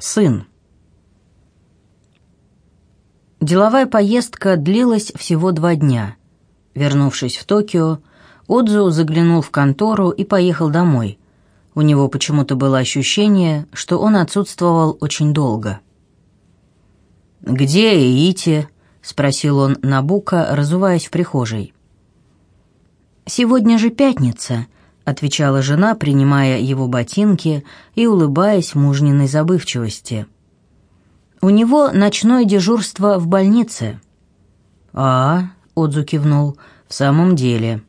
Сын. Деловая поездка длилась всего два дня. Вернувшись в Токио, Отзу заглянул в контору и поехал домой. У него почему-то было ощущение, что он отсутствовал очень долго. «Где Ити?» — спросил он Набука, разуваясь в прихожей. «Сегодня же пятница», — отвечала жена, принимая его ботинки и улыбаясь мужниной забывчивости. «У него ночное дежурство в больнице». «А, — Отзу кивнул, — в самом деле».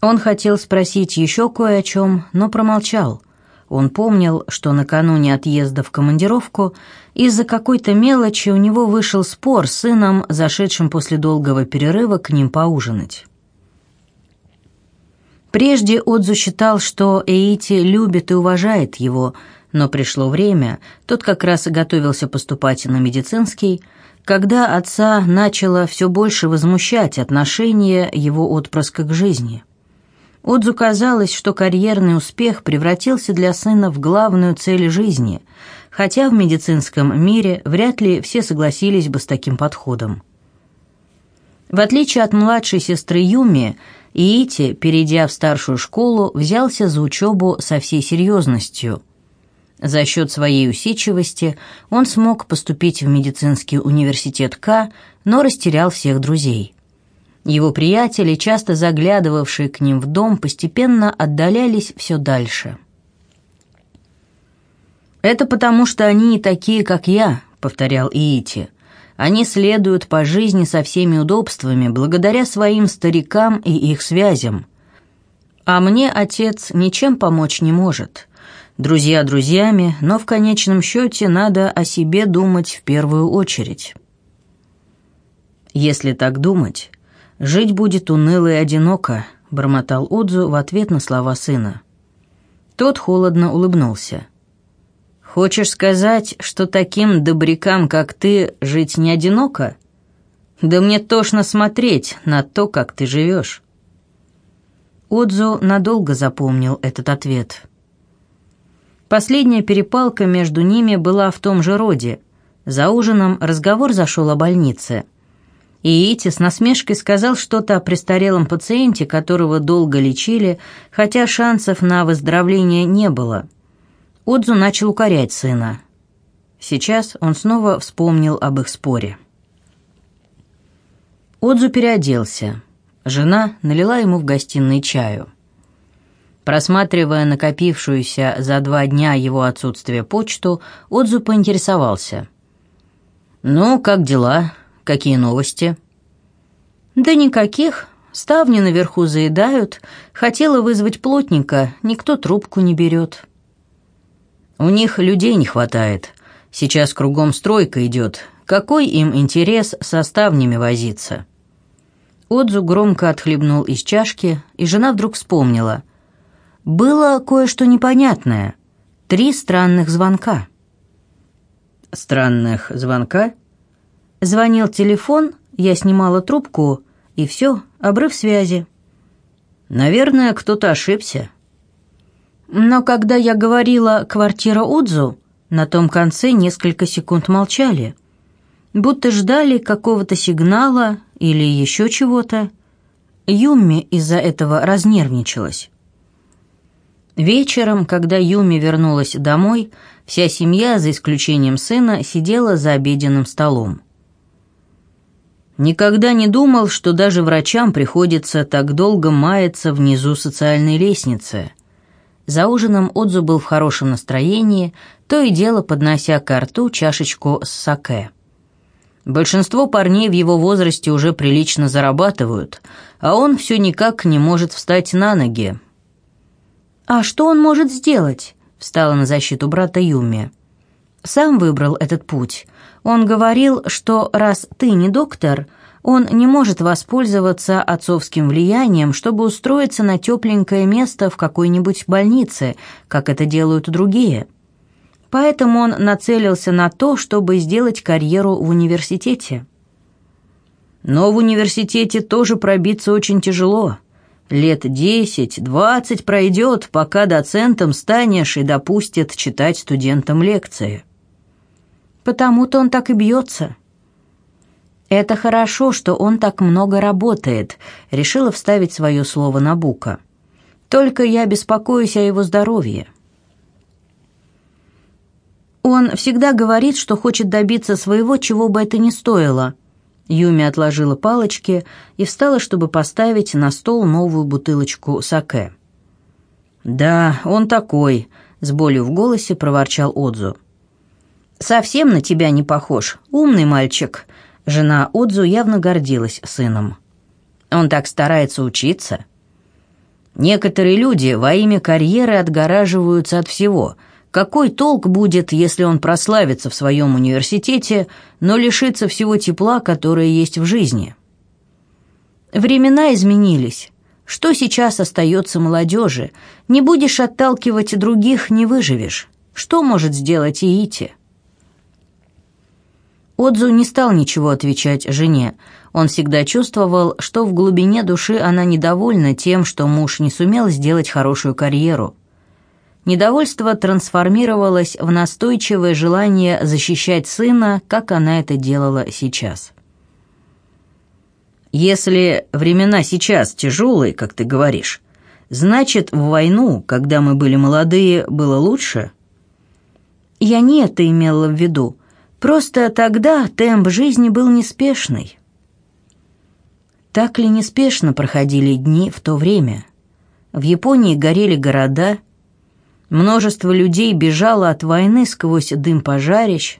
Он хотел спросить еще кое о чем, но промолчал. Он помнил, что накануне отъезда в командировку из-за какой-то мелочи у него вышел спор с сыном, зашедшим после долгого перерыва к ним поужинать. Прежде Отзу считал, что Эйти любит и уважает его, но пришло время, тот как раз готовился поступать на медицинский, когда отца начало все больше возмущать отношение его отпрыска к жизни. Отзу казалось, что карьерный успех превратился для сына в главную цель жизни, хотя в медицинском мире вряд ли все согласились бы с таким подходом. В отличие от младшей сестры Юми, Иити, перейдя в старшую школу, взялся за учебу со всей серьезностью. За счет своей усидчивости он смог поступить в медицинский университет К, но растерял всех друзей. Его приятели, часто заглядывавшие к ним в дом, постепенно отдалялись все дальше. «Это потому, что они не такие, как я», — повторял Иити. «Они следуют по жизни со всеми удобствами, благодаря своим старикам и их связям. А мне отец ничем помочь не может. Друзья друзьями, но в конечном счете надо о себе думать в первую очередь». Если так думать, «Жить будет уныло и одиноко», — бормотал Удзу в ответ на слова сына. Тот холодно улыбнулся. «Хочешь сказать, что таким добрякам, как ты, жить не одиноко? Да мне тошно смотреть на то, как ты живешь». Отзу надолго запомнил этот ответ. Последняя перепалка между ними была в том же роде. За ужином разговор зашел о больнице — и Ити с насмешкой сказал что-то о престарелом пациенте, которого долго лечили, хотя шансов на выздоровление не было. Отзу начал укорять сына. Сейчас он снова вспомнил об их споре. Отзу переоделся. Жена налила ему в гостиной чаю. Просматривая накопившуюся за два дня его отсутствия почту, Отзу поинтересовался. «Ну, как дела?» Какие новости?» «Да никаких. Ставни наверху заедают. Хотела вызвать плотника, никто трубку не берет». «У них людей не хватает. Сейчас кругом стройка идет. Какой им интерес со ставнями возиться?» Отзу громко отхлебнул из чашки, и жена вдруг вспомнила. «Было кое-что непонятное. Три странных звонка». «Странных звонка?» Звонил телефон, я снимала трубку, и все, обрыв связи. Наверное, кто-то ошибся. Но когда я говорила «квартира Удзу», на том конце несколько секунд молчали, будто ждали какого-то сигнала или еще чего-то. Юми из-за этого разнервничалась. Вечером, когда Юми вернулась домой, вся семья, за исключением сына, сидела за обеденным столом. Никогда не думал, что даже врачам приходится так долго маяться внизу социальной лестницы. За ужином Отзу был в хорошем настроении, то и дело поднося к рту чашечку с саке. Большинство парней в его возрасте уже прилично зарабатывают, а он все никак не может встать на ноги. «А что он может сделать?» — встала на защиту брата Юми. «Сам выбрал этот путь. Он говорил, что раз ты не доктор, он не может воспользоваться отцовским влиянием, чтобы устроиться на тепленькое место в какой-нибудь больнице, как это делают другие. Поэтому он нацелился на то, чтобы сделать карьеру в университете. Но в университете тоже пробиться очень тяжело. Лет десять-двадцать пройдет, пока доцентом станешь и допустят читать студентам лекции. Потому-то он так и бьется. Это хорошо, что он так много работает, решила вставить свое слово на Бука. Только я беспокоюсь о его здоровье. Он всегда говорит, что хочет добиться своего, чего бы это ни стоило. Юми отложила палочки и встала, чтобы поставить на стол новую бутылочку саке. «Да, он такой», — с болью в голосе проворчал Отзу. «Совсем на тебя не похож. Умный мальчик». Жена Отзу явно гордилась сыном. «Он так старается учиться». Некоторые люди во имя карьеры отгораживаются от всего. Какой толк будет, если он прославится в своем университете, но лишится всего тепла, которое есть в жизни? Времена изменились. Что сейчас остается молодежи? Не будешь отталкивать других, не выживешь. Что может сделать Иити? Отзу не стал ничего отвечать жене. Он всегда чувствовал, что в глубине души она недовольна тем, что муж не сумел сделать хорошую карьеру. Недовольство трансформировалось в настойчивое желание защищать сына, как она это делала сейчас. «Если времена сейчас тяжелые, как ты говоришь, значит, в войну, когда мы были молодые, было лучше?» «Я не это имела в виду», Просто тогда темп жизни был неспешный. Так ли неспешно проходили дни в то время? В Японии горели города, множество людей бежало от войны сквозь дым пожарищ,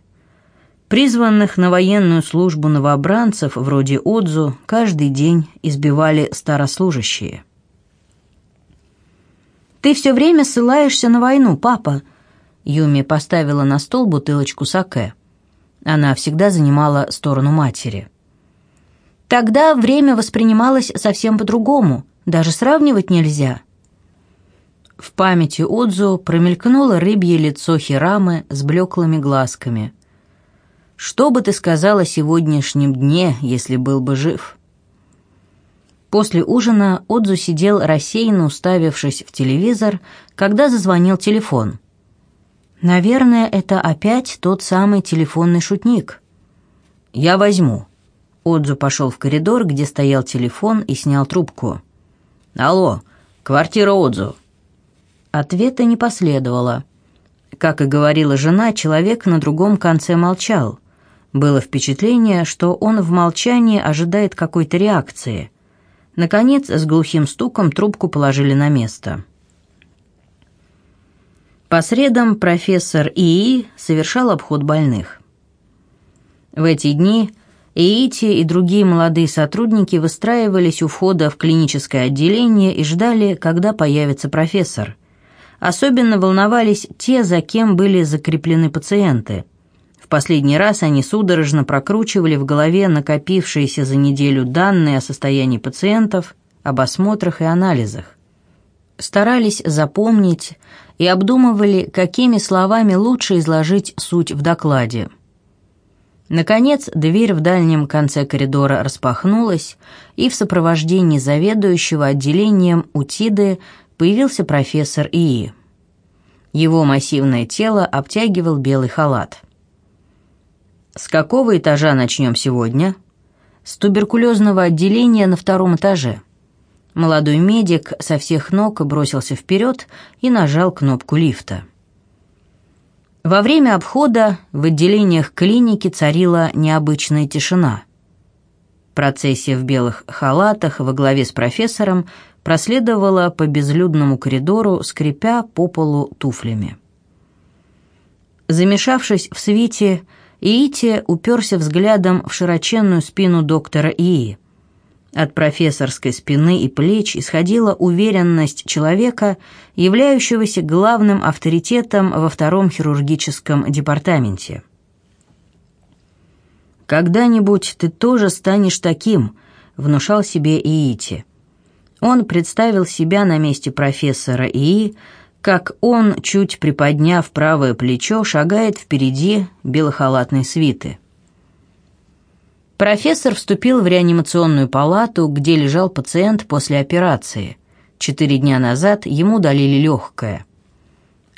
призванных на военную службу новобранцев вроде Отзу каждый день избивали старослужащие. «Ты все время ссылаешься на войну, папа», Юми поставила на стол бутылочку саке. Она всегда занимала сторону матери. Тогда время воспринималось совсем по-другому, даже сравнивать нельзя. В памяти Отзу промелькнуло рыбье лицо Хирамы с блеклыми глазками. «Что бы ты сказала сегодняшнем дне, если был бы жив?» После ужина Отзу сидел рассеянно уставившись в телевизор, когда зазвонил телефон – Наверное, это опять тот самый телефонный шутник. Я возьму. Отзу пошел в коридор, где стоял телефон, и снял трубку. Алло, квартира Отзу. Ответа не последовало. Как и говорила жена, человек на другом конце молчал. Было впечатление, что он в молчании ожидает какой-то реакции. Наконец, с глухим стуком трубку положили на место. По средам профессор ИИ совершал обход больных. В эти дни Иити и другие молодые сотрудники выстраивались у входа в клиническое отделение и ждали, когда появится профессор. Особенно волновались те, за кем были закреплены пациенты. В последний раз они судорожно прокручивали в голове накопившиеся за неделю данные о состоянии пациентов, об осмотрах и анализах старались запомнить и обдумывали, какими словами лучше изложить суть в докладе. Наконец, дверь в дальнем конце коридора распахнулась, и в сопровождении заведующего отделением УТИДы появился профессор ИИ. Его массивное тело обтягивал белый халат. «С какого этажа начнем сегодня?» «С туберкулезного отделения на втором этаже». Молодой медик со всех ног бросился вперед и нажал кнопку лифта. Во время обхода в отделениях клиники царила необычная тишина. Процессия в белых халатах во главе с профессором проследовала по безлюдному коридору, скрипя по полу туфлями. Замешавшись в свете, Иити уперся взглядом в широченную спину доктора Ии. От профессорской спины и плеч исходила уверенность человека, являющегося главным авторитетом во втором хирургическом департаменте. «Когда-нибудь ты тоже станешь таким», — внушал себе Иити. Он представил себя на месте профессора Ии, как он, чуть приподняв правое плечо, шагает впереди белохалатной свиты. Профессор вступил в реанимационную палату, где лежал пациент после операции. Четыре дня назад ему удалили легкое.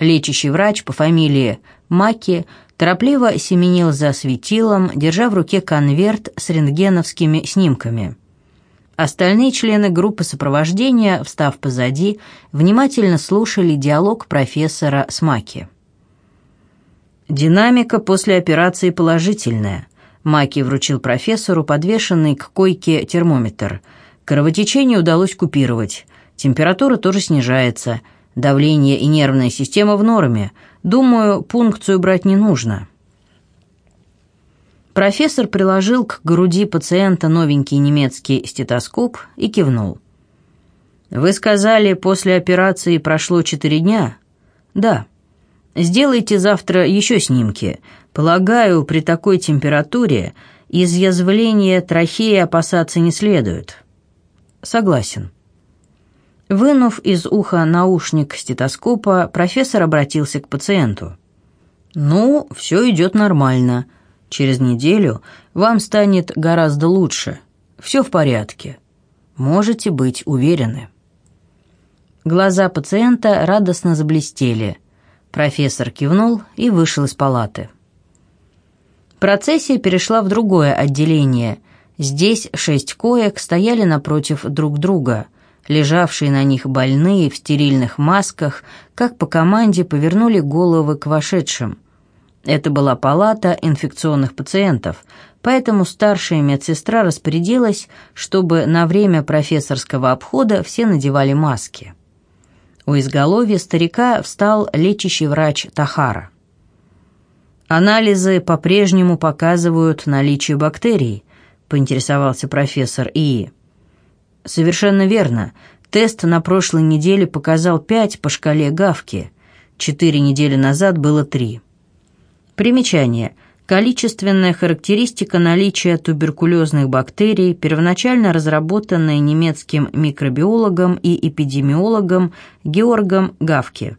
Лечащий врач по фамилии Маки торопливо семенил за светилом, держа в руке конверт с рентгеновскими снимками. Остальные члены группы сопровождения, встав позади, внимательно слушали диалог профессора с Маки. Динамика после операции положительная. Маки вручил профессору подвешенный к койке термометр. Кровотечение удалось купировать. Температура тоже снижается. Давление и нервная система в норме. Думаю, пункцию брать не нужно. Профессор приложил к груди пациента новенький немецкий стетоскоп и кивнул. «Вы сказали, после операции прошло четыре дня?» «Да». Сделайте завтра еще снимки. Полагаю, при такой температуре изъязвления трахеи опасаться не следует. Согласен. Вынув из уха наушник стетоскопа, профессор обратился к пациенту. «Ну, все идет нормально. Через неделю вам станет гораздо лучше. Все в порядке. Можете быть уверены». Глаза пациента радостно заблестели – Профессор кивнул и вышел из палаты. Процессия перешла в другое отделение. Здесь шесть коек стояли напротив друг друга. Лежавшие на них больные в стерильных масках, как по команде, повернули головы к вошедшим. Это была палата инфекционных пациентов, поэтому старшая медсестра распорядилась, чтобы на время профессорского обхода все надевали маски. У изголовья старика встал лечащий врач Тахара. «Анализы по-прежнему показывают наличие бактерий», — поинтересовался профессор ИИ. «Совершенно верно. Тест на прошлой неделе показал пять по шкале Гавки. Четыре недели назад было три. Примечание — Количественная характеристика наличия туберкулезных бактерий, первоначально разработанная немецким микробиологом и эпидемиологом Георгом Гавке,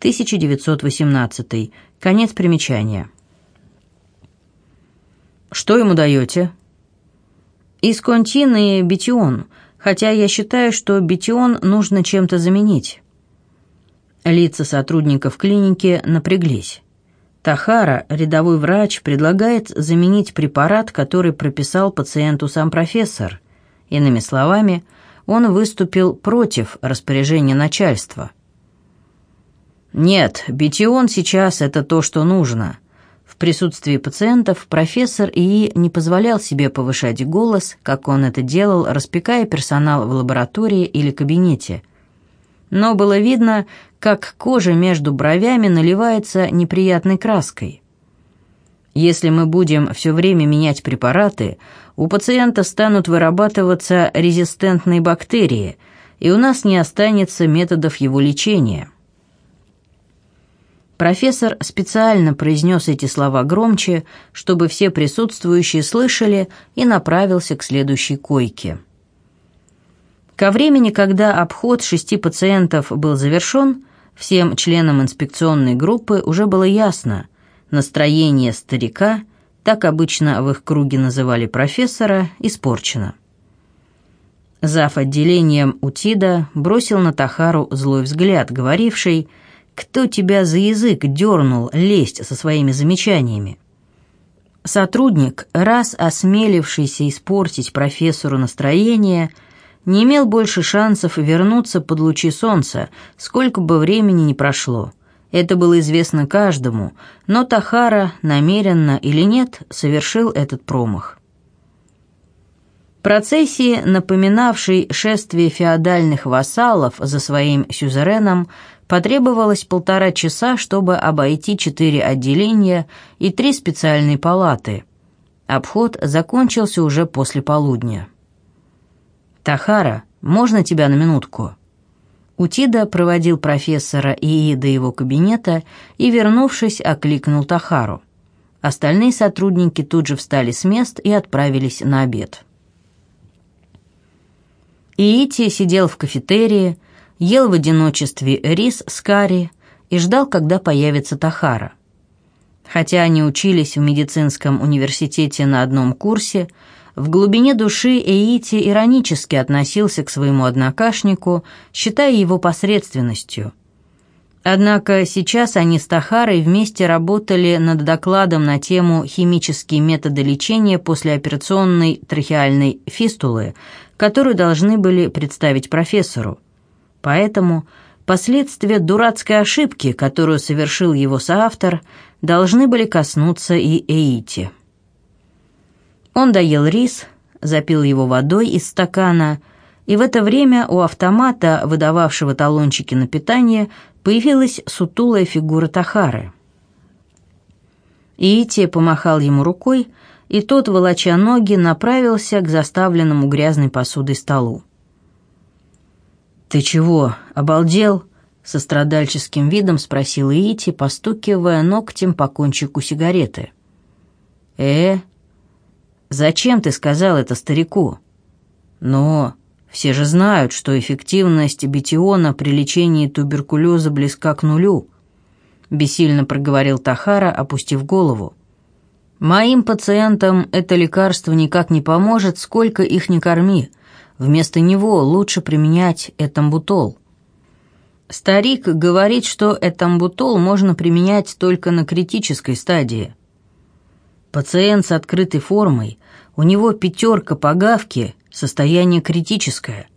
1850-1918, конец примечания. Что ему даете? Исконтин и бетион, хотя я считаю, что бетион нужно чем-то заменить. Лица сотрудников клиники напряглись. Тахара, рядовой врач, предлагает заменить препарат, который прописал пациенту сам профессор. Иными словами, он выступил против распоряжения начальства. Нет, битион сейчас это то, что нужно. В присутствии пациентов профессор ИИ не позволял себе повышать голос, как он это делал, распекая персонал в лаборатории или кабинете. Но было видно, как кожа между бровями наливается неприятной краской. Если мы будем все время менять препараты, у пациента станут вырабатываться резистентные бактерии, и у нас не останется методов его лечения. Профессор специально произнес эти слова громче, чтобы все присутствующие слышали, и направился к следующей койке. Ко времени, когда обход шести пациентов был завершен, Всем членам инспекционной группы уже было ясно, настроение старика, так обычно в их круге называли профессора, испорчено. Зав. отделением Утида бросил на Тахару злой взгляд, говоривший «Кто тебя за язык дернул лезть со своими замечаниями?» Сотрудник, раз осмелившийся испортить профессору настроение – не имел больше шансов вернуться под лучи солнца, сколько бы времени ни прошло. Это было известно каждому, но Тахара, намеренно или нет, совершил этот промах. Процессии, напоминавшей шествие феодальных вассалов за своим сюзереном, потребовалось полтора часа, чтобы обойти четыре отделения и три специальные палаты. Обход закончился уже после полудня. «Тахара, можно тебя на минутку?» Утида проводил профессора ИИ до его кабинета и, вернувшись, окликнул Тахару. Остальные сотрудники тут же встали с мест и отправились на обед. Иити сидел в кафетерии, ел в одиночестве рис с карри и ждал, когда появится Тахара. Хотя они учились в медицинском университете на одном курсе, В глубине души Эити иронически относился к своему однокашнику, считая его посредственностью. Однако сейчас они с Тахарой вместе работали над докладом на тему «Химические методы лечения послеоперационной трахеальной фистулы», которую должны были представить профессору. Поэтому последствия дурацкой ошибки, которую совершил его соавтор, должны были коснуться и Эити. Он доел рис, запил его водой из стакана, и в это время у автомата, выдававшего талончики на питание, появилась сутулая фигура Тахары. Иити помахал ему рукой, и тот, волоча ноги, направился к заставленному грязной посудой столу. «Ты чего, обалдел?» — со страдальческим видом спросил Иити, постукивая ногтем по кончику сигареты. «Э, зачем ты сказал это старику?» «Но все же знают, что эффективность бетиона при лечении туберкулеза близка к нулю», — бессильно проговорил Тахара, опустив голову. «Моим пациентам это лекарство никак не поможет, сколько их ни корми. Вместо него лучше применять этамбутол». Старик говорит, что этамбутол можно применять только на критической стадии. Пациент с открытой формой, у него пятерка по гавке Состояние критическое.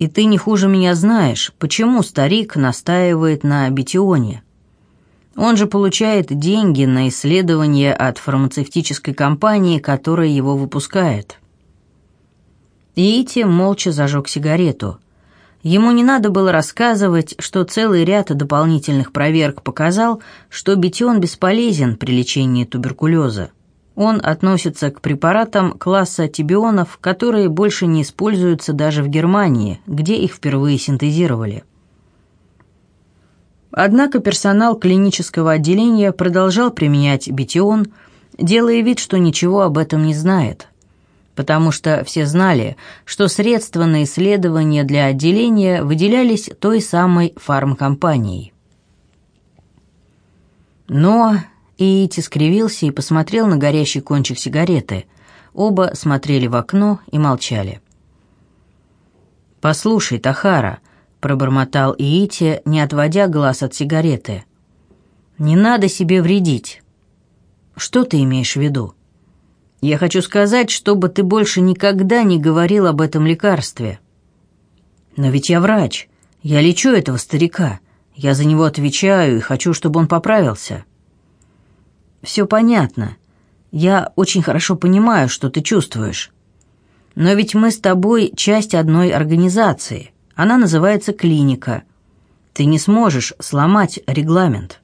И ты не хуже меня знаешь, почему старик настаивает на бетионе. Он же получает деньги на исследования от фармацевтической компании, которая его выпускает. Иити молча зажег сигарету. Ему не надо было рассказывать, что целый ряд дополнительных проверок показал, что бетион бесполезен при лечении туберкулеза. Он относится к препаратам класса тибионов, которые больше не используются даже в Германии, где их впервые синтезировали. Однако персонал клинического отделения продолжал применять бетион, делая вид, что ничего об этом не знает, потому что все знали, что средства на исследования для отделения выделялись той самой фармкомпанией. Но Иити скривился и посмотрел на горящий кончик сигареты. Оба смотрели в окно и молчали. «Послушай, Тахара», — пробормотал Иити, не отводя глаз от сигареты. «Не надо себе вредить». «Что ты имеешь в виду?» «Я хочу сказать, чтобы ты больше никогда не говорил об этом лекарстве». «Но ведь я врач. Я лечу этого старика. Я за него отвечаю и хочу, чтобы он поправился». Все понятно. Я очень хорошо понимаю, что ты чувствуешь. Но ведь мы с тобой часть одной организации. Она называется клиника. Ты не сможешь сломать регламент.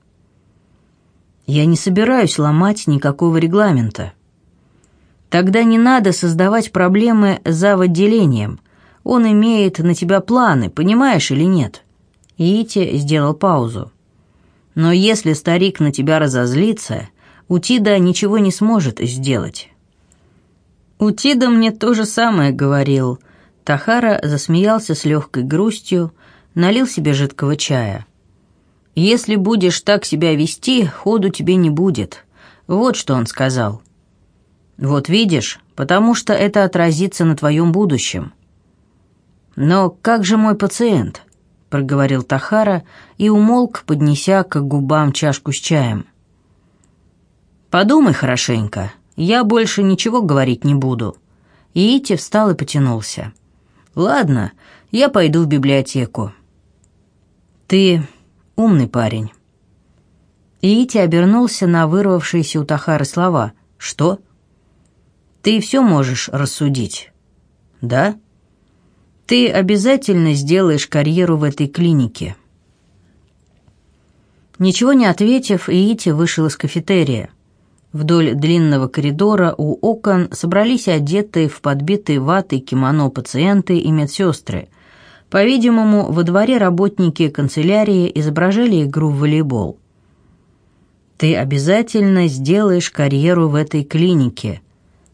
Я не собираюсь ломать никакого регламента. Тогда не надо создавать проблемы за отделением. Он имеет на тебя планы, понимаешь или нет? Ити сделал паузу. Но если старик на тебя разозлится, Утида ничего не сможет сделать. Утида мне то же самое говорил. Тахара засмеялся с легкой грустью, налил себе жидкого чая. «Если будешь так себя вести, ходу тебе не будет». Вот что он сказал. «Вот видишь, потому что это отразится на твоем будущем». «Но как же мой пациент?» — проговорил Тахара и умолк, поднеся к губам чашку с чаем. «Подумай хорошенько. Я больше ничего говорить не буду». И Ити встал и потянулся. «Ладно, я пойду в библиотеку». «Ты умный парень». Ити обернулся на вырвавшиеся у Тахары слова. «Что?» «Ты все можешь рассудить». «Да?» «Ты обязательно сделаешь карьеру в этой клинике». Ничего не ответив, Иити вышел из кафетерия. Вдоль длинного коридора у окон собрались одетые в подбитые ватой кимоно пациенты и медсестры. По-видимому, во дворе работники канцелярии изображали игру в волейбол. «Ты обязательно сделаешь карьеру в этой клинике»,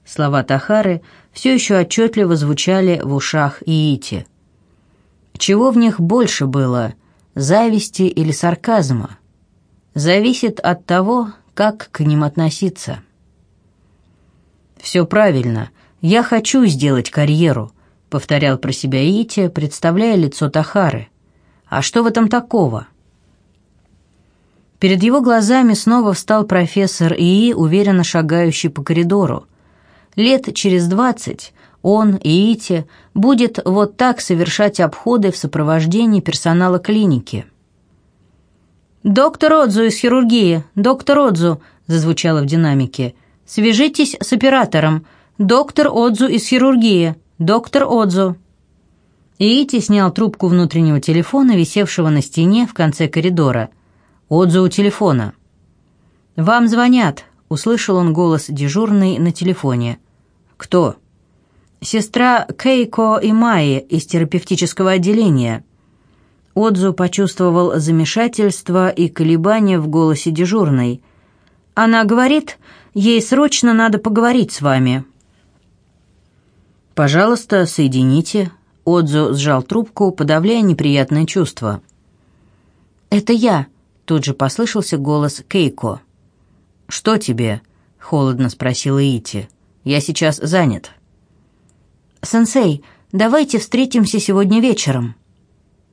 Слова Тахары все еще отчетливо звучали в ушах Иити. Чего в них больше было, зависти или сарказма? Зависит от того, как к ним относиться. «Все правильно», «Я хочу сделать карьеру», — повторял про себя Ити, представляя лицо Тахары. «А что в этом такого?» Перед его глазами снова встал профессор ИИ, уверенно шагающий по коридору. Лет через двадцать он, Иити, будет вот так совершать обходы в сопровождении персонала клиники. «Доктор Отзу из хирургии! Доктор Отзу!» – зазвучало в динамике. «Свяжитесь с оператором! Доктор Отзу из хирургии! Доктор Отзу!» Иити снял трубку внутреннего телефона, висевшего на стене в конце коридора. Отзу у телефона. «Вам звонят», — услышал он голос дежурный на телефоне. «Кто?» «Сестра Кейко и Майи из терапевтического отделения». Отзу почувствовал замешательство и колебания в голосе дежурной. «Она говорит, ей срочно надо поговорить с вами». «Пожалуйста, соедините». Отзу сжал трубку, подавляя неприятное чувство. «Это я», — тут же послышался голос Кейко. «Что тебе?» — холодно спросила Ити. «Я сейчас занят». «Сенсей, давайте встретимся сегодня вечером».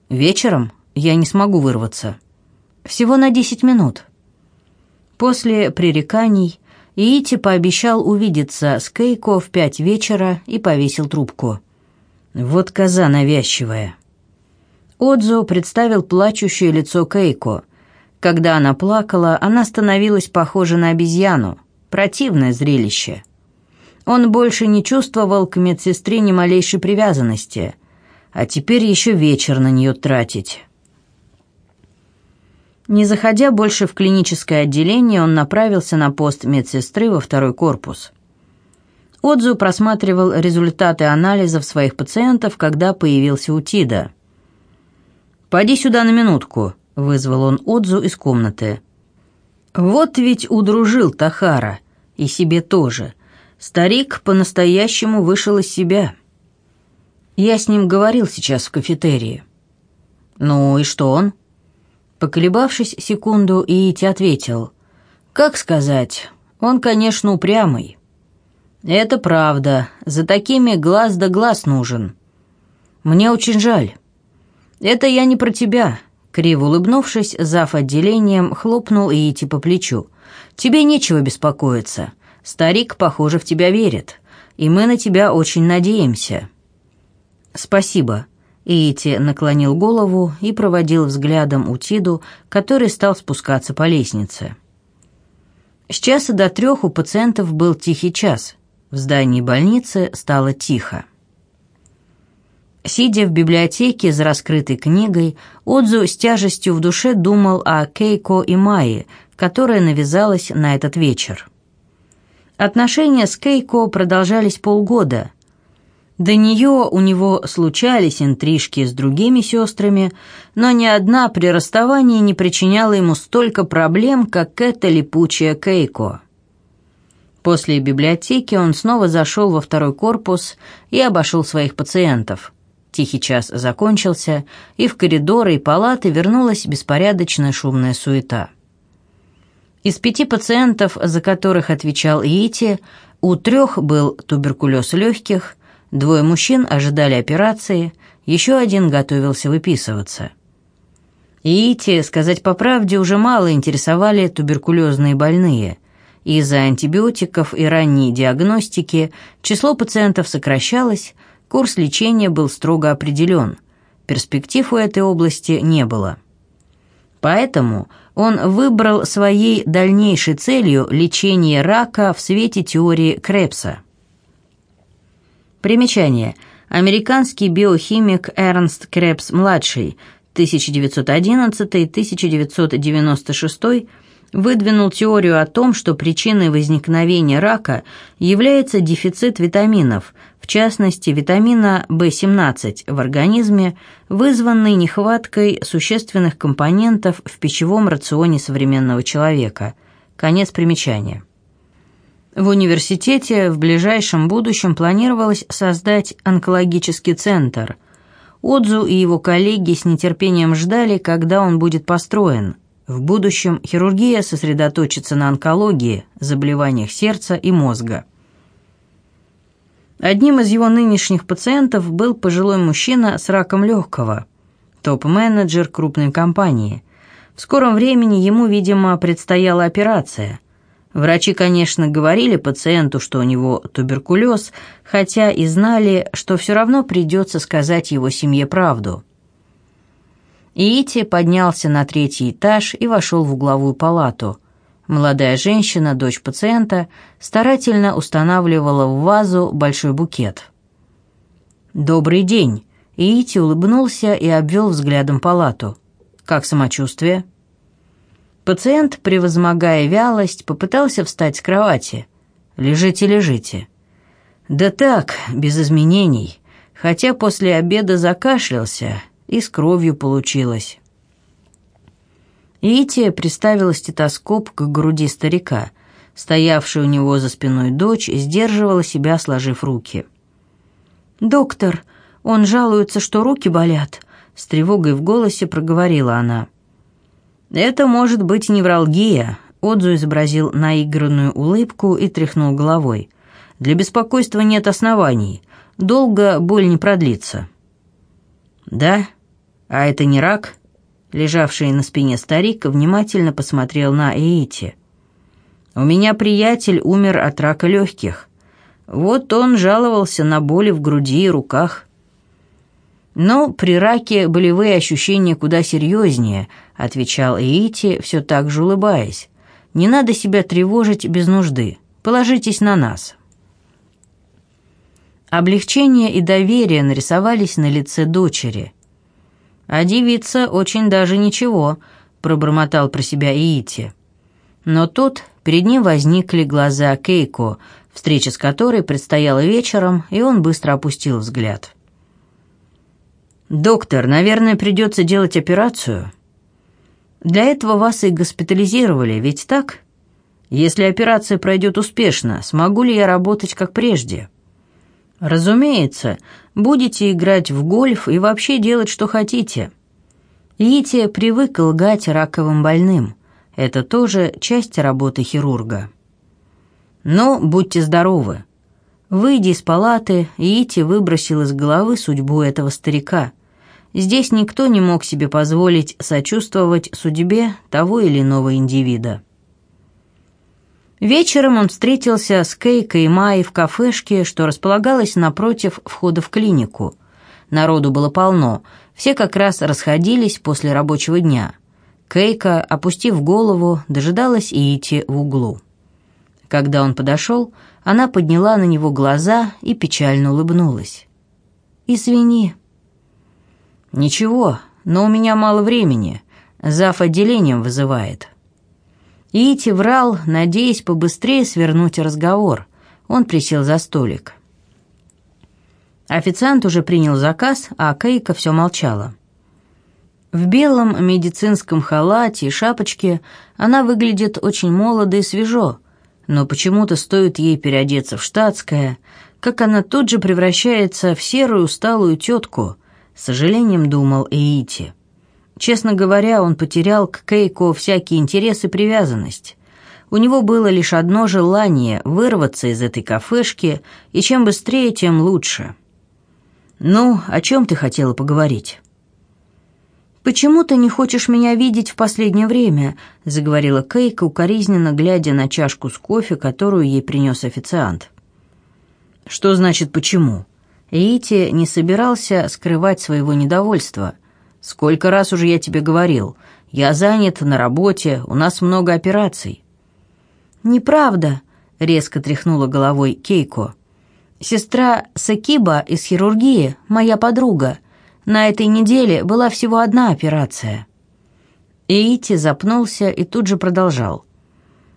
«Вечером? Я не смогу вырваться». «Всего на десять минут». После пререканий Иити пообещал увидеться с Кейко в пять вечера и повесил трубку. «Вот коза навязчивая». Отзу представил плачущее лицо Кейко. Когда она плакала, она становилась похожа на обезьяну. Противное зрелище. Он больше не чувствовал к медсестре ни малейшей привязанности, а теперь еще вечер на нее тратить. Не заходя больше в клиническое отделение, он направился на пост медсестры во второй корпус. Отзу просматривал результаты анализов своих пациентов, когда появился у Тида. «Поди сюда на минутку», — вызвал он Отзу из комнаты. «Вот ведь удружил Тахара, и себе тоже. Старик по-настоящему вышел из себя. Я с ним говорил сейчас в кафетерии». «Ну и что он?» Поколебавшись секунду, Иити ответил. «Как сказать, он, конечно, упрямый». «Это правда. За такими глаз да глаз нужен. Мне очень жаль». «Это я не про тебя», — криво улыбнувшись, зав. отделением хлопнул Иити по плечу. «Тебе нечего беспокоиться. Старик, похоже, в тебя верит, и мы на тебя очень надеемся». «Спасибо», Иити наклонил голову и проводил взглядом Утиду, который стал спускаться по лестнице. С часа до трех у пациентов был тихий час. В здании больницы стало тихо. Сидя в библиотеке за раскрытой книгой, Отзу с тяжестью в душе думал о Кейко и Майе, которая навязалась на этот вечер. Отношения с Кейко продолжались полгода, до нее у него случались интрижки с другими сестрами, но ни одна при расставании не причиняла ему столько проблем, как эта липучая Кейко. После библиотеки он снова зашел во второй корпус и обошел своих пациентов. Тихий час закончился, и в коридоры и палаты вернулась беспорядочная шумная суета. Из пяти пациентов, за которых отвечал Иити, у трех был туберкулез легких – Двое мужчин ожидали операции, еще один готовился выписываться. И эти, сказать по правде, уже мало интересовали туберкулезные больные. Из-за антибиотиков и ранней диагностики число пациентов сокращалось, курс лечения был строго определен. Перспектив у этой области не было. Поэтому он выбрал своей дальнейшей целью лечение рака в свете теории Крепса. Примечание. Американский биохимик Эрнст Крепс-младший, 1911-1996, выдвинул теорию о том, что причиной возникновения рака является дефицит витаминов, в частности витамина В17 в организме, вызванный нехваткой существенных компонентов в пищевом рационе современного человека. Конец примечания. В университете в ближайшем будущем планировалось создать онкологический центр. Отзу и его коллеги с нетерпением ждали, когда он будет построен. В будущем хирургия сосредоточится на онкологии, заболеваниях сердца и мозга. Одним из его нынешних пациентов был пожилой мужчина с раком легкого, топ-менеджер крупной компании. В скором времени ему, видимо, предстояла операция. Врачи, конечно, говорили пациенту, что у него туберкулез, хотя и знали, что все равно придется сказать его семье правду. Иити поднялся на третий этаж и вошел в угловую палату. Молодая женщина, дочь пациента, старательно устанавливала в вазу большой букет. «Добрый день!» Иити улыбнулся и обвел взглядом палату. «Как самочувствие?» Пациент, превозмогая вялость, попытался встать с кровати. «Лежите, лежите». «Да так, без изменений, хотя после обеда закашлялся, и с кровью получилось». Ития приставила стетоскоп к груди старика. Стоявшая у него за спиной дочь сдерживала себя, сложив руки. «Доктор, он жалуется, что руки болят», — с тревогой в голосе проговорила она. «Это может быть невралгия», — Отзу изобразил наигранную улыбку и тряхнул головой. «Для беспокойства нет оснований. Долго боль не продлится». «Да? А это не рак?» Лежавший на спине старик внимательно посмотрел на Эйти. «У меня приятель умер от рака легких. Вот он жаловался на боли в груди и руках». «Но при раке болевые ощущения куда серьезнее», — отвечал Эйти, все так же улыбаясь. «Не надо себя тревожить без нужды. Положитесь на нас». Облегчение и доверие нарисовались на лице дочери. «А девица очень даже ничего», — пробормотал про себя Иити. Но тут перед ним возникли глаза Кейко, встреча с которой предстояла вечером, и он быстро опустил взгляд. «Доктор, наверное, придется делать операцию?» «Для этого вас и госпитализировали, ведь так? Если операция пройдет успешно, смогу ли я работать как прежде?» «Разумеется, будете играть в гольф и вообще делать, что хотите». Ити привык лгать раковым больным. Это тоже часть работы хирурга. Но будьте здоровы. Выйдя из палаты, Ити выбросил из головы судьбу этого старика. Здесь никто не мог себе позволить сочувствовать судьбе того или иного индивида. Вечером он встретился с Кейкой и Майей в кафешке, что располагалось напротив входа в клинику. Народу было полно, все как раз расходились после рабочего дня. Кейка, опустив голову, дожидалась Иити в углу. Когда он подошел, она подняла на него глаза и печально улыбнулась. «Извини». «Ничего, но у меня мало времени. Зав. отделением вызывает». Ити врал, надеясь побыстрее свернуть разговор. Он присел за столик. Официант уже принял заказ, а Кейка все молчала. В белом медицинском халате и шапочке она выглядит очень молодо и свежо, но почему-то стоит ей переодеться в штатское, как она тут же превращается в серую усталую тетку, с сожалением думал Эйти. Честно говоря, он потерял к Кейко всякий интерес и привязанность. У него было лишь одно желание – вырваться из этой кафешки, и чем быстрее, тем лучше. «Ну, о чем ты хотела поговорить?» «Почему ты не хочешь меня видеть в последнее время?» – заговорила Кейка, укоризненно глядя на чашку с кофе, которую ей принес официант. «Что значит «почему»?» Ити не собирался скрывать своего недовольства. «Сколько раз уже я тебе говорил? Я занят на работе, у нас много операций». «Неправда», — резко тряхнула головой Кейко. «Сестра Сакиба из хирургии, моя подруга. На этой неделе была всего одна операция». Иити запнулся и тут же продолжал.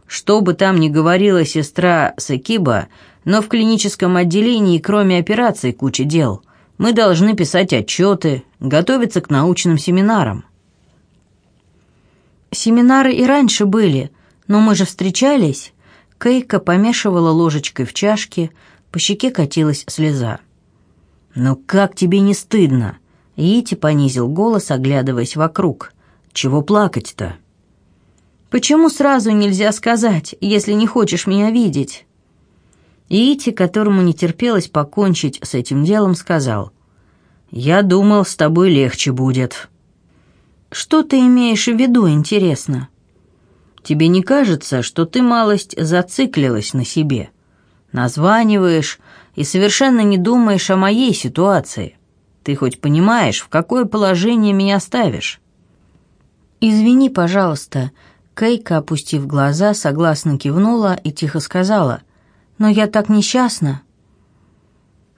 «Что бы там ни говорила сестра Сакиба, но в клиническом отделении, кроме операций, куча дел. Мы должны писать отчеты, готовиться к научным семинарам». «Семинары и раньше были, но мы же встречались». Кейка помешивала ложечкой в чашке, по щеке катилась слеза. «Ну как тебе не стыдно?» Ити понизил голос, оглядываясь вокруг. «Чего плакать-то?» «Почему сразу нельзя сказать, если не хочешь меня видеть?» Иити, которому не терпелось покончить с этим делом, сказал, «Я думал, с тобой легче будет». «Что ты имеешь в виду, интересно?» «Тебе не кажется, что ты малость зациклилась на себе? Названиваешь и совершенно не думаешь о моей ситуации. Ты хоть понимаешь, в какое положение меня ставишь?» «Извини, пожалуйста», — Кейка, опустив глаза, согласно кивнула и тихо сказала, «но я так несчастна».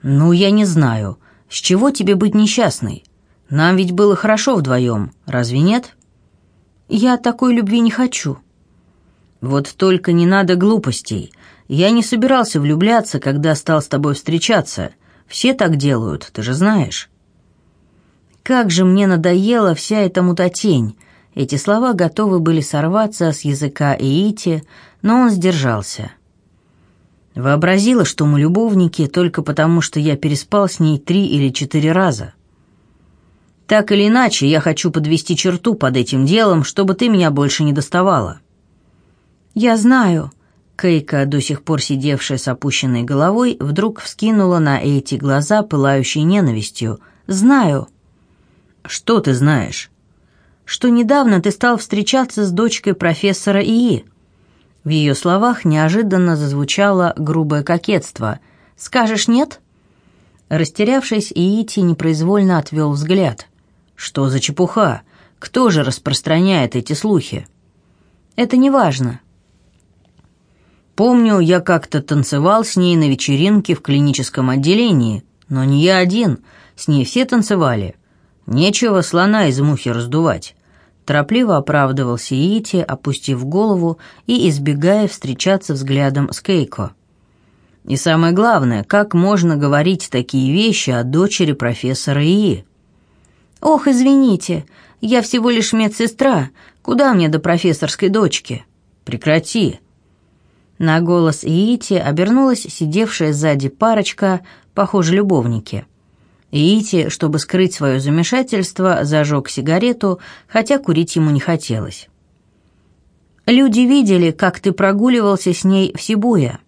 «Ну, я не знаю. С чего тебе быть несчастной? Нам ведь было хорошо вдвоем, разве нет?» «Я такой любви не хочу». «Вот только не надо глупостей. Я не собирался влюбляться, когда стал с тобой встречаться. Все так делают, ты же знаешь». «Как же мне надоела вся эта мутатень!» Эти слова готовы были сорваться с языка Иити, но он сдержался. Вообразила, что мы любовники только потому, что я переспал с ней три или четыре раза. Так или иначе, я хочу подвести черту под этим делом, чтобы ты меня больше не доставала. Я знаю. Кейка, до сих пор сидевшая с опущенной головой, вдруг вскинула на эти глаза, пылающие ненавистью. Знаю. Что ты знаешь? что недавно ты стал встречаться с дочкой профессора ИИ». В ее словах неожиданно зазвучало грубое кокетство. «Скажешь нет?» Растерявшись, Иити непроизвольно отвел взгляд. «Что за чепуха? Кто же распространяет эти слухи?» «Это не важно». «Помню, я как-то танцевал с ней на вечеринке в клиническом отделении, но не я один, с ней все танцевали. Нечего слона из мухи раздувать. Торопливо оправдывался Иити, опустив голову и избегая встречаться взглядом с Кейко. И самое главное, как можно говорить такие вещи о дочери профессора ИИ? «Ох, извините, я всего лишь медсестра. Куда мне до профессорской дочки?» «Прекрати!» На голос Иити обернулась сидевшая сзади парочка, похоже, любовники. Иити, чтобы скрыть свое замешательство, зажег сигарету, хотя курить ему не хотелось. «Люди видели, как ты прогуливался с ней в Сибуя».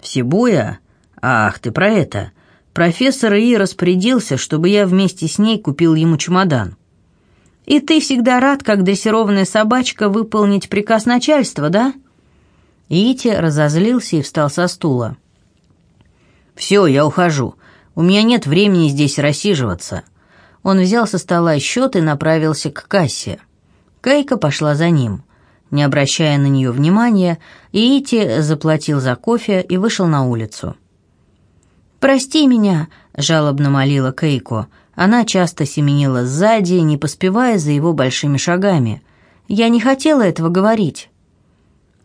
«В Сибуя? Ах, ты про это. Профессор И распорядился, чтобы я вместе с ней купил ему чемодан». «И ты всегда рад, как дрессированная собачка, выполнить приказ начальства, да?» Ити разозлился и встал со стула. «Все, я ухожу. У меня нет времени здесь рассиживаться». Он взял со стола счет и направился к кассе. Кайка пошла за ним. Не обращая на нее внимания, Иити заплатил за кофе и вышел на улицу. «Прости меня», — жалобно молила Кейко. Она часто семенила сзади, не поспевая за его большими шагами. «Я не хотела этого говорить».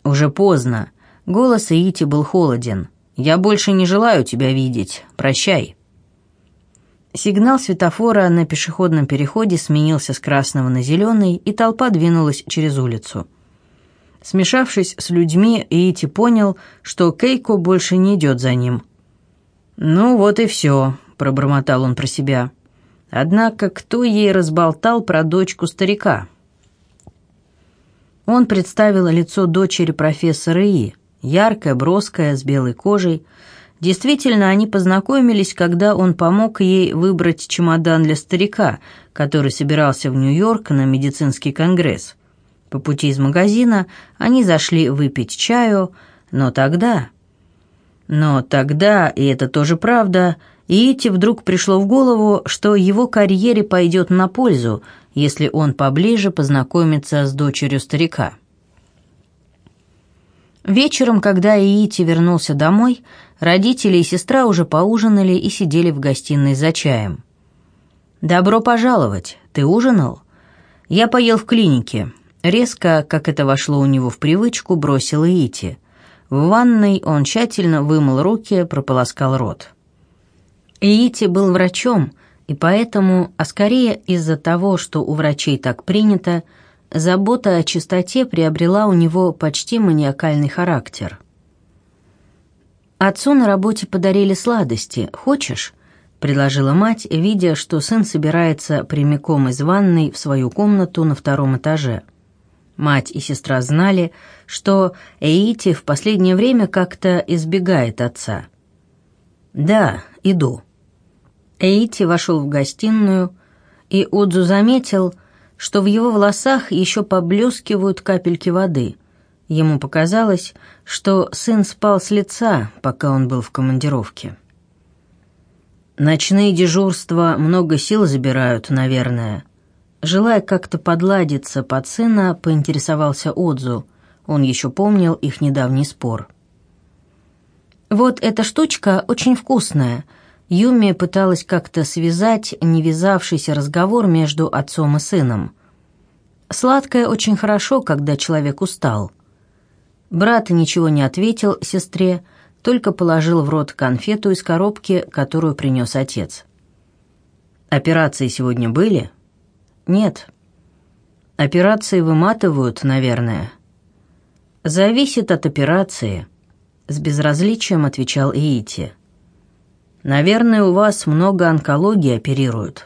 «Уже поздно». Голос Иити был холоден. «Я больше не желаю тебя видеть. Прощай». Сигнал светофора на пешеходном переходе сменился с красного на зеленый, и толпа двинулась через улицу. Смешавшись с людьми, Иити понял, что Кейко больше не идет за ним. «Ну вот и все», — пробормотал он про себя. Однако кто ей разболтал про дочку старика? Он представил лицо дочери профессора И, яркое, броское, с белой кожей, Действительно, они познакомились, когда он помог ей выбрать чемодан для старика, который собирался в Нью-Йорк на медицинский конгресс. По пути из магазина они зашли выпить чаю, но тогда... Но тогда, и это тоже правда, Иити вдруг пришло в голову, что его карьере пойдет на пользу, если он поближе познакомится с дочерью старика. Вечером, когда Иити вернулся домой, родители и сестра уже поужинали и сидели в гостиной за чаем. «Добро пожаловать. Ты ужинал?» «Я поел в клинике». Резко, как это вошло у него в привычку, бросил Иити. В ванной он тщательно вымыл руки, прополоскал рот. Иити был врачом, и поэтому, а скорее из-за того, что у врачей так принято, Забота о чистоте приобрела у него почти маниакальный характер. «Отцу на работе подарили сладости. Хочешь?» — предложила мать, видя, что сын собирается прямиком из ванной в свою комнату на втором этаже. Мать и сестра знали, что Эйти в последнее время как-то избегает отца. «Да, иду». Эйти вошел в гостиную, и Удзу заметил, что в его волосах еще поблескивают капельки воды. Ему показалось, что сын спал с лица, пока он был в командировке. «Ночные дежурства много сил забирают, наверное», Желая как-то подладиться под сына, поинтересовался Отзу. Он еще помнил их недавний спор. «Вот эта штучка очень вкусная». Юми пыталась как-то связать невязавшийся разговор между отцом и сыном. «Сладкое очень хорошо, когда человек устал». Брат ничего не ответил сестре, только положил в рот конфету из коробки, которую принес отец. «Операции сегодня были?» Нет. Операции выматывают, наверное. Зависит от операции, с безразличием отвечал Иити. Наверное, у вас много онкологии оперируют.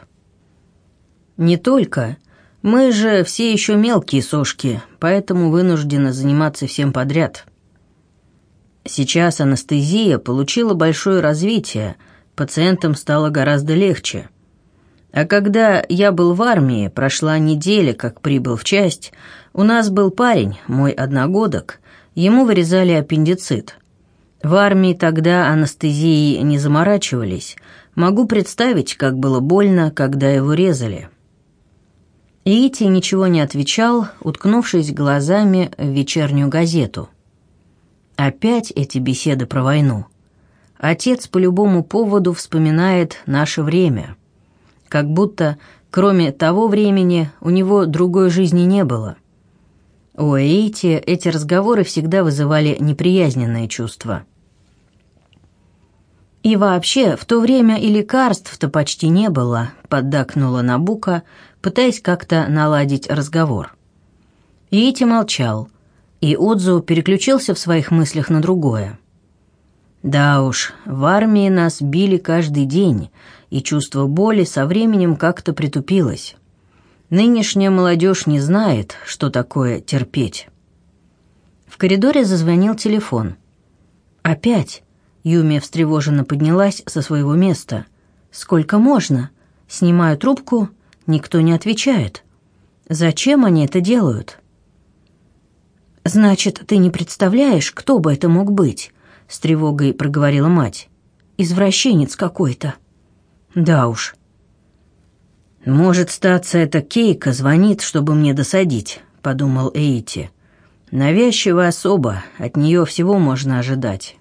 Не только. Мы же все еще мелкие сошки, поэтому вынуждены заниматься всем подряд. Сейчас анестезия получила большое развитие, пациентам стало гораздо легче. А когда я был в армии, прошла неделя, как прибыл в часть, у нас был парень, мой одногодок, ему вырезали аппендицит. В армии тогда анестезией не заморачивались. Могу представить, как было больно, когда его резали. Ити ничего не отвечал, уткнувшись глазами в вечернюю газету. Опять эти беседы про войну. Отец по любому поводу вспоминает наше время — как будто, кроме того времени, у него другой жизни не было. У Эйти эти разговоры всегда вызывали неприязненные чувства. «И вообще, в то время и лекарств-то почти не было», — поддакнула Набука, пытаясь как-то наладить разговор. Эйти молчал, и Отзу переключился в своих мыслях на другое. «Да уж, в армии нас били каждый день, и чувство боли со временем как-то притупилось. Нынешняя молодежь не знает, что такое терпеть. В коридоре зазвонил телефон. «Опять?» Юми встревоженно поднялась со своего места. «Сколько можно?» Снимаю трубку, никто не отвечает. «Зачем они это делают?» «Значит, ты не представляешь, кто бы это мог быть?» С тревогой проговорила мать. «Извращенец какой-то». Да уж. Может, статься это Кейка звонит, чтобы мне досадить, подумал Эйти. Навязчивая особа, от нее всего можно ожидать.